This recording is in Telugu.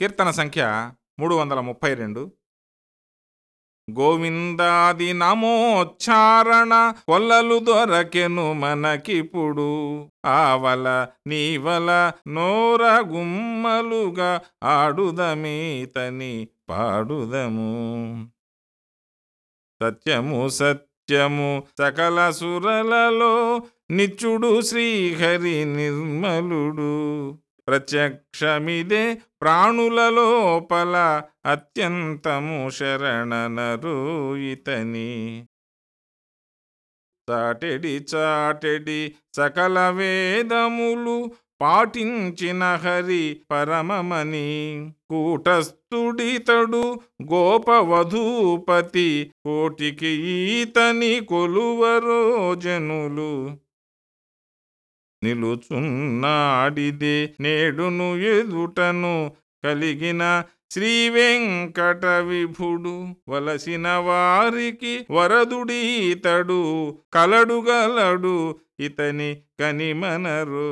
కీర్తన సంఖ్య మూడు వందల ముప్పై రెండు గోవిందాది నమోచ్చారణ కొల్లలు దొరకెను మనకిప్పుడు. ఆవల నీవల నోర గుమ్మలుగా ఆడుదమీతని పాడుదము. సత్యము సత్యము సకల సురలలో నిత్యుడు శ్రీహరి నిర్మలుడు. ప్రత్యక్షమిదే ప్రాణుల లోపల అత్యంతము శరణనరు ఇతని. చాటెడి చాటెడి సకల వేదములు పాటించిన హరి పరమమని కూటస్థుడితడు గోపవధూపతి. కోటికి ఈతని కొలువరో జనులు. నిలుచున్నాడిదే నేడును ఎదుటను కలిగిన శ్రీ వెంకట విభుడు వలసిన వారికి వరదుడీతడు కలడుగలడు ఇతని కనిమనరు